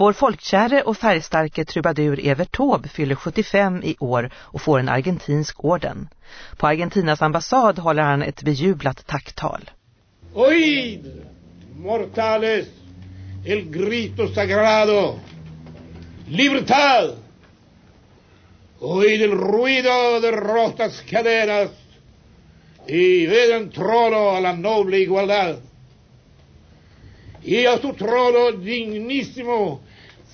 Vår folkkäre och färgstarke trubadur Evert Taube fyller 75 i år och får en argentinsk orden. På Argentinas ambassad håller han ett bejublat tacktal. Oid, mortales, el grito sagrado, libertad! Oid el ruido de rotas cadenas y ved en trono a la noble igualdad. Y a su trono dignísimo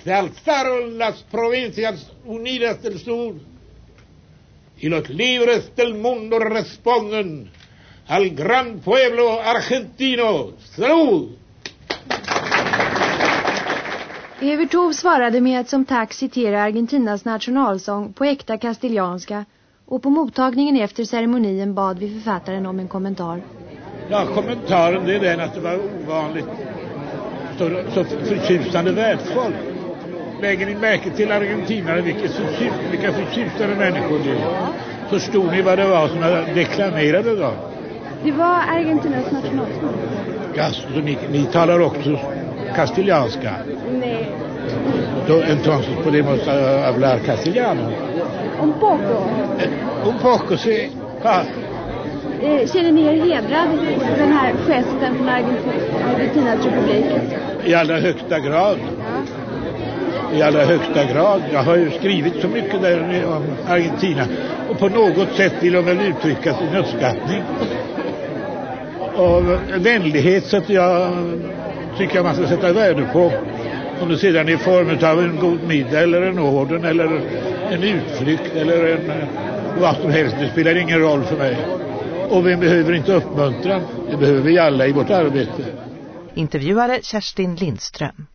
se alzaron las provincias unidas del sur y los libres del mundo responden al gran pueblo argentino. ¡Salud! Evert Taube svarade med att som tack citera Argentinas nationalsång på äkta kastilianska och på mottagningen efter ceremonien bad vi författaren om en kommentar. Ja, kommentaren det är den att det var ovanligt så, så förtjusande världsfolk. Lägger ni märke till argentinare, vilka, vilka förtjusande människor det är? Förstod ni vad det var som jag deklamerade då? Det var Argentinas nationalsång. Ja, så ni, ni talar också castilianska? Nej. Entonces podemos hablar castellano? Un poco. Eh, un poco, sí. Ah. Eh, känner ni er hedrad den här gesten från Argentinas republik? I allra högsta grad. Ja. I allra högsta grad. Jag har ju skrivit så mycket där om Argentina. Och på något sätt vill de väl uttrycka sin uppskattning. Och vänlighet så att jag tycker man ska sätta värde på. Om det sedan är i form av en god middag eller en orden eller en utflykt eller en, vad som helst. Det spelar ingen roll för mig. Och vi behöver inte uppmuntran. Det behöver vi alla i vårt arbete. Intervjuare Kerstin Lindström.